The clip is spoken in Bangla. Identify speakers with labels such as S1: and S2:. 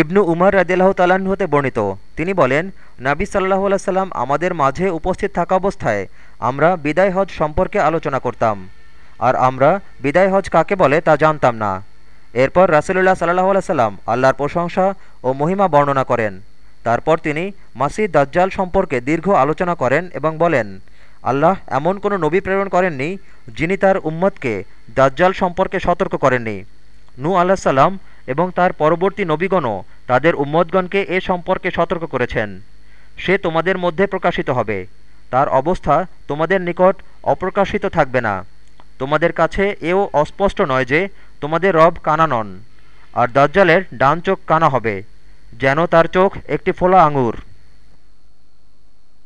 S1: ইবনু উমর রাদিল্লাহ তালাহ হতে বর্ণিত। তিনি বলেন, নাবি সাল্লাহ সাল্লাম আমাদের মাঝে উপস্থিত থাকা অবস্থায় আমরা বিদায় হজ সম্পর্কে আলোচনা করতাম। আর আমরা বিদায় হজ কাকে বলে তা জানতাম না। এরপর রাসুলুল্লাহ সাল্লাহ সাল্লাম আল্লাহর প্রশংসা ও মহিমা বর্ণনা করেন। তারপর তিনি মাসিদ দাজ্জাল সম্পর্কে দীর্ঘ আলোচনা করেন এবং বলেন, আল্লাহ এমন কোনো নবী প্রেরণ করেননি যিনি তার উম্মতকে দাজ্জাল সম্পর্কে সতর্ক করেননি। নু আল্লাহ সাল্লাম এবং তার পরবর্তী নবীগণও তাদের উম্মতগণকে এ সম্পর্কে সতর্ক করেছেন। সে তোমাদের মধ্যে প্রকাশিত হবে। তার অবস্থা তোমাদের নিকট অপ্রকাশিত থাকবে না। তোমাদের কাছে এও অস্পষ্ট নয় যে তোমাদের রব কানা নন, আর দাজ্জালের ডান চোখ কানা হবে, যেন তার চোখ একটি ফোলা আঙুর।